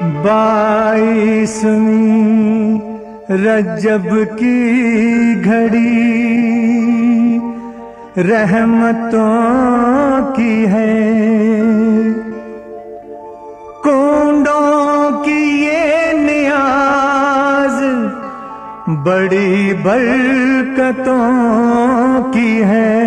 بائیسویں رجب کی گھڑی رحمتوں کی ہے کنڈوں کی یہ نیاز بڑی برکتوں کی ہے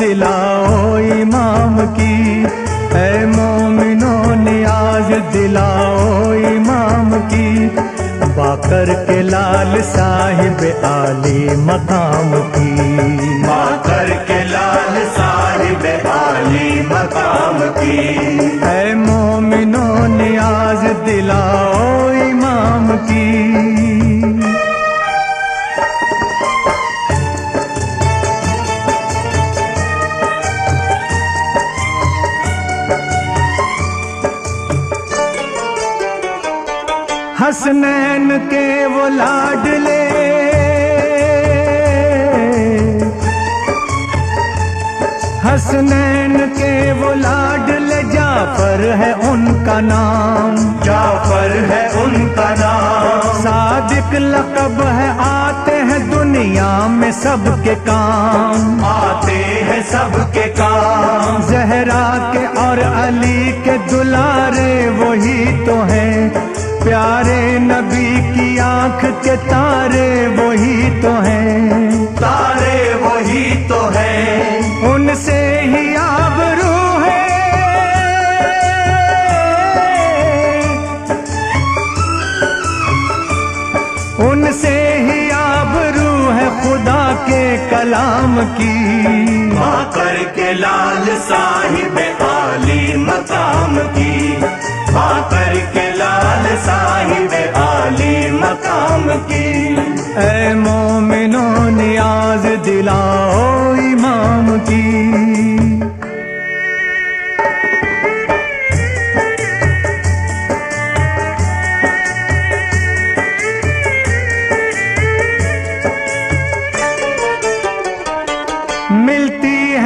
دلاؤ امام کی۔ اے مومنوں نیاز دلاؤ امام کی۔ باکر کے لال صاحب عالی مقام کی۔ باکر کے لال صاحب عالی مقام کی۔ حسنین کے وہ لاڈلے حسنین کے وہ لاڈلے جعفر ہے ان کا نام۔ جعفر ہے ان کا نام۔ صادق لقب ہے آتے ہیں دنیا میں سب کے کام۔ آتے ہیں سب کے کام۔ زہرا کے اور علی کے دلارے وہی تو ہیں۔ پیارے نبی کی آنکھ کے تارے وہی تو ہیں۔ تارے وہی تو ہے ان سے ہی آبرو ہے۔ ان سے ہی آبرو ہے خدا کے کلام کی۔ باکر کے لال صاحب عالی مقام کی۔ باکر کے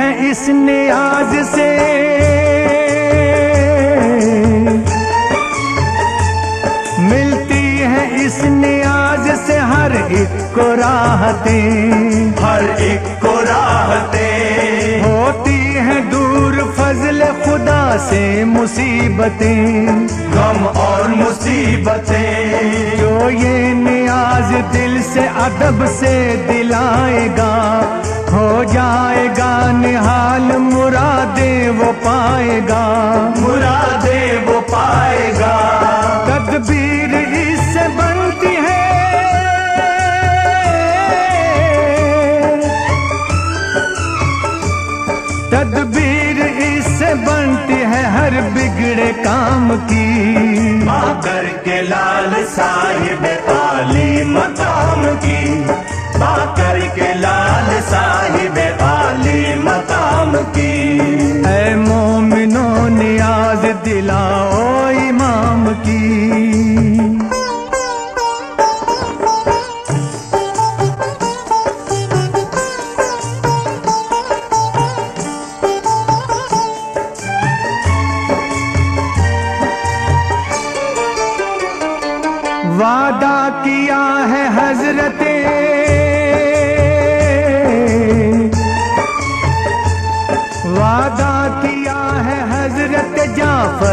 ہے اس نیاز سے ملتی ہے اس نیاز سے ہر ایک کو راحتیں۔ ہر ایک کو راحتے ہوتی ہیں دور فضل خدا سے مصیبتیں۔ غم اور مصیبتیں۔ جو یہ نیاز دل سے ادب سے دلائے گا۔ جائے گا نحال مرادے وہ پائے گا۔ مرادے وہ پائے گا۔ تدبیر اس سے بنتی ہے۔ تدبیر اس سے بنتی ہے ہر بگڑے کام کی۔ باکر کے لال صاحب عالی مقام کی۔ باکر کے لال صاحب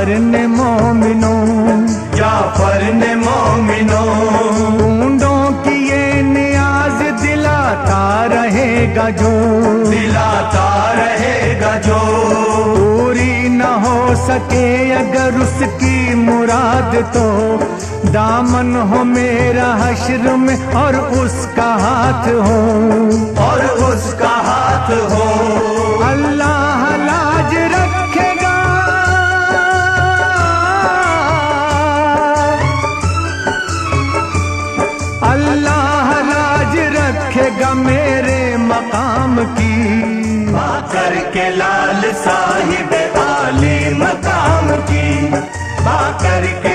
جعفر نے مومنوں جعفر نے مومنوں ڈونڈوں کی یہ نیاز دلاتا رہے گا جو دلاتا رہے گا جو۔ پوری نہ ہو سکے اگر اس کی مراد تو۔ دامن ہو میرا حشر میں اور اس کا ہاتھ ہو۔ اور اس کا ہاتھ ہو۔ صاحب عالی مقام کی با کر کے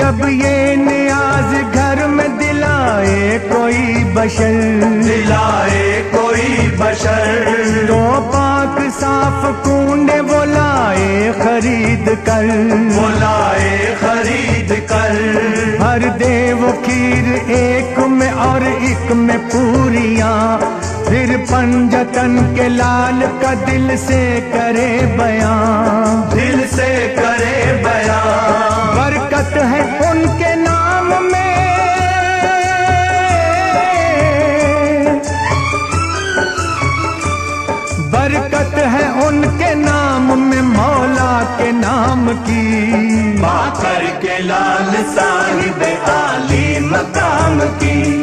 جب یہ نیاز گھر میں دلائے کوئی بشر دلائے کوئی بشر۔ تو پاک صاف کنڈ وہ لائے خرید کر۔ بلائے خرید کر۔ ہر دے وہ کھیر ایک میں اور ایک میں پوریاں۔ پھر پنجتن کے لال کا دل سے کرے بیان ہے ان کے نام میں۔ برکت ہے ان کے نام میں، مولا کے نام کی۔ باکر کے لال صاحب عالی مقام کی۔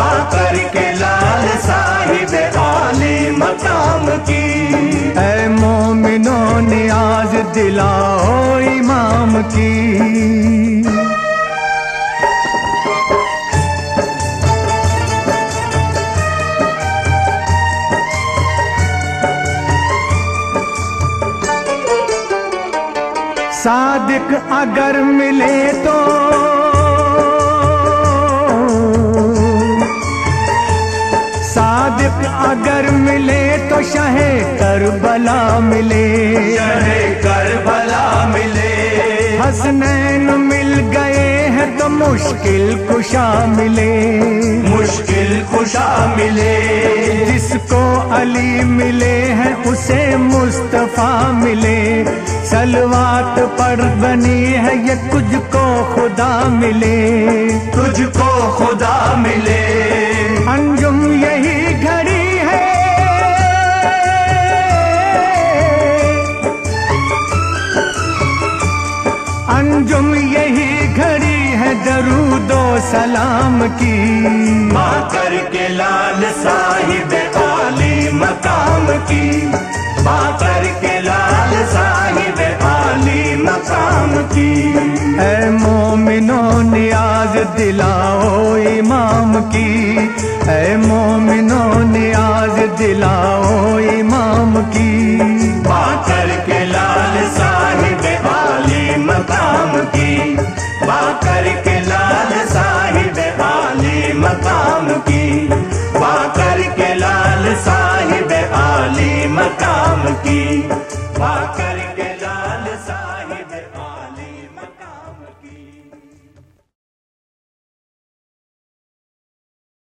باکر کے لال صاحب عالی مقام کی۔ اے مومنو نیاز دلاؤ امام کی۔ صادق اگر ملے تو مشکل کشا ملے۔ مشکل خوشا ملے۔ جس کو علی ملے ہیں اسے مصطفیٰ ملے۔ سلوات پر بنی ہے یہ تجھ کو خدا ملے۔ تجھ کو کی۔ باکر کے لال صاحب عالی مقام کی۔ باکر کے لال صاحب عالی مقام کی۔ اے مومنو نیاز دلاؤ امام کی